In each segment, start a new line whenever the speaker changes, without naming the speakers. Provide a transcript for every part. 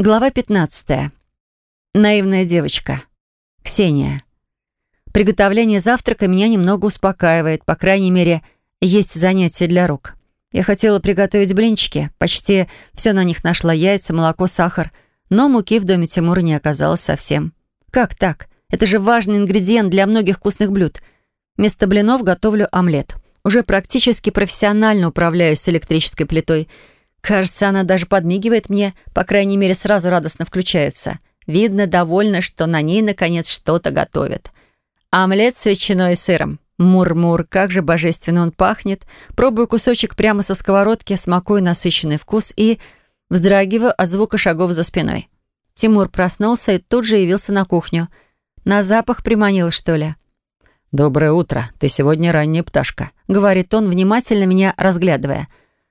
Глава 15. Наивная девочка. Ксения. Приготовление завтрака меня немного успокаивает, по крайней мере, есть занятие для рук. Я хотела приготовить блинчики, почти все на них нашла, яйца, молоко, сахар, но муки в доме Тимура не оказалось совсем. Как так? Это же важный ингредиент для многих вкусных блюд. Вместо блинов готовлю омлет. Уже практически профессионально управляюсь с электрической плитой – Кажется, она даже подмигивает мне, по крайней мере, сразу радостно включается. Видно, довольна, что на ней, наконец, что-то готовят. Омлет с ветчиной и сыром. Мур-мур, как же божественно он пахнет. Пробую кусочек прямо со сковородки, смакую насыщенный вкус и вздрагиваю от звука шагов за спиной. Тимур проснулся и тут же явился на кухню. На запах приманил, что ли?
«Доброе утро. Ты сегодня ранняя пташка», —
говорит он, внимательно меня разглядывая.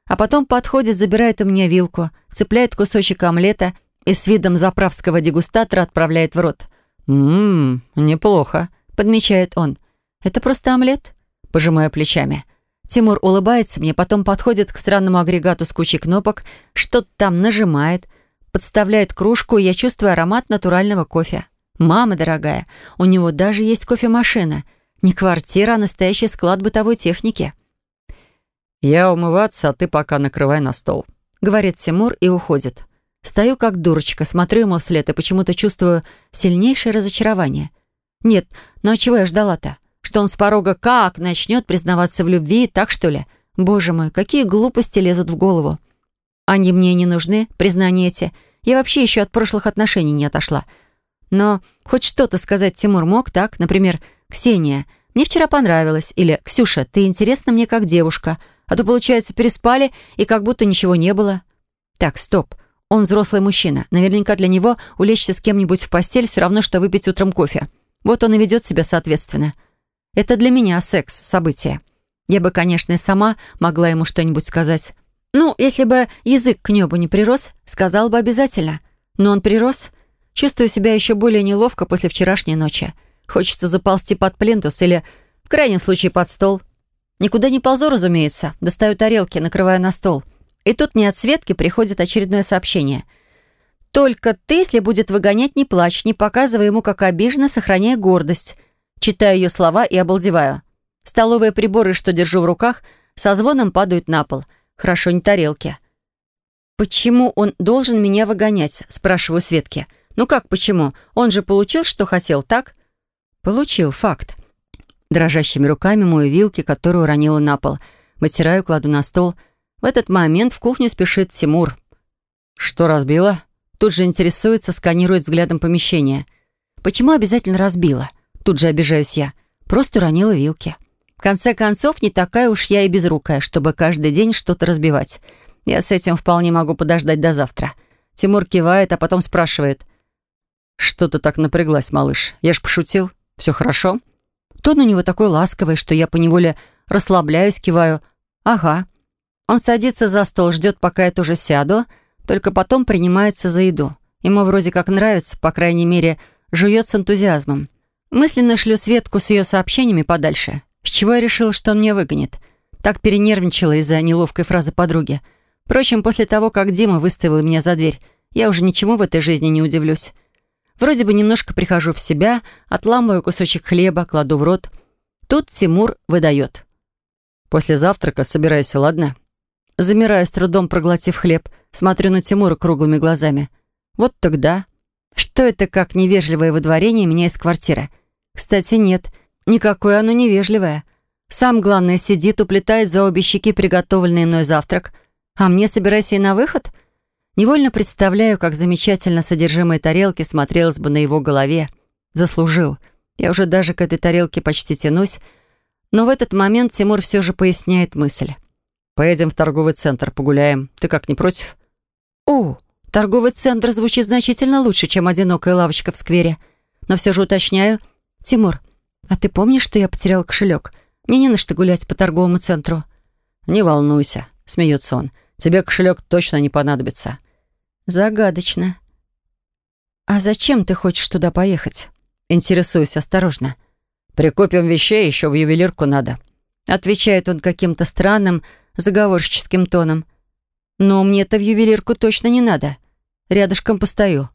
А потом подходит, забирает у меня вилку, цепляет кусочек омлета и с видом заправского дегустатора отправляет в рот.
«Ммм, неплохо», —
подмечает он. «Это просто омлет?» Пожимаю плечами. Тимур улыбается мне, потом подходит к странному агрегату с кучей кнопок, что-то там нажимает, подставляет кружку, и я чувствую аромат натурального кофе. «Мама дорогая, у него даже есть кофемашина. Не квартира, а настоящий склад бытовой техники».
«Я умываться, а ты пока накрывай на стол», —
говорит Тимур и уходит. Стою как дурочка, смотрю ему вслед и почему-то чувствую сильнейшее разочарование. Нет, ну а чего я ждала-то? Что он с порога как начнет признаваться в любви, так что ли? Боже мой, какие глупости лезут в голову. Они мне не нужны, признания эти. Я вообще еще от прошлых отношений не отошла. Но хоть что-то сказать Тимур мог, так? Например, «Ксения, мне вчера понравилось» или «Ксюша, ты интересна мне как девушка», а то, получается, переспали, и как будто ничего не было. Так, стоп. Он взрослый мужчина. Наверняка для него улечься с кем-нибудь в постель все равно, что выпить утром кофе. Вот он и ведет себя соответственно. Это для меня секс, событие. Я бы, конечно, и сама могла ему что-нибудь сказать. Ну, если бы язык к небу не прирос, сказал бы обязательно. Но он прирос. Чувствую себя еще более неловко после вчерашней ночи. Хочется заползти под плинтус или, в крайнем случае, под стол. Никуда не ползу, разумеется. Достаю тарелки, накрываю на стол. И тут мне от Светки приходит очередное сообщение. «Только ты, если будет выгонять, не плачь, не показывай ему, как обиженно, сохраняя гордость». Читаю ее слова и обалдеваю. Столовые приборы, что держу в руках, со звоном падают на пол. Хорошо, не тарелки. «Почему он должен меня выгонять?» – спрашиваю Светки. «Ну как почему? Он же получил, что хотел, так?» «Получил, факт. Дрожащими руками мою вилки, которую уронила на пол. Вытираю, кладу на стол. В этот момент в кухню спешит Тимур.
«Что разбила?»
Тут же интересуется, сканирует взглядом помещение. «Почему обязательно разбила?» Тут же обижаюсь я. Просто уронила вилки. В конце концов, не такая уж я и безрукая, чтобы каждый день что-то разбивать. Я с этим вполне могу подождать до завтра. Тимур кивает, а потом спрашивает.
«Что ты так напряглась, малыш? Я ж пошутил. Все хорошо?»
Тон у него такой ласковый, что я поневоле расслабляюсь, киваю. «Ага». Он садится за стол, ждет, пока я тоже сяду, только потом принимается за еду. Ему вроде как нравится, по крайней мере, жует с энтузиазмом. Мысленно шлю Светку с ее сообщениями подальше. С чего я решила, что он меня выгонит? Так перенервничала из-за неловкой фразы подруги. Впрочем, после того, как Дима выставил меня за дверь, я уже ничему в этой жизни не удивлюсь. Вроде бы немножко прихожу в себя, отламываю кусочек хлеба, кладу в рот. Тут Тимур выдает.
«После завтрака собирайся, ладно?»
Замираю, с трудом проглотив хлеб. Смотрю на Тимура круглыми глазами. Вот тогда. Что это как невежливое выдворение меня из квартиры? Кстати, нет. Никакое оно невежливое. Сам, главное, сидит, уплетает за обе щеки приготовленный мной завтрак. А мне собирайся и на выход — Невольно представляю, как замечательно содержимое тарелки смотрелось бы на его голове. Заслужил. Я уже даже к этой тарелке почти тянусь. Но в этот момент Тимур все же поясняет мысль.
«Поедем в торговый центр, погуляем. Ты как, не против?»
«О, торговый центр звучит значительно лучше, чем одинокая лавочка в сквере. Но все же уточняю. Тимур, а ты помнишь, что я потерял кошелек? Мне не на что гулять по торговому центру».
«Не волнуйся», — смеется он. «Тебе кошелек точно не понадобится».
Загадочно. «А зачем ты хочешь туда поехать?» Интересуюсь осторожно.
«Прикупим вещей, еще в ювелирку надо».
Отвечает он каким-то странным, заговорщическим тоном. «Но мне-то в ювелирку точно не надо. Рядышком постою.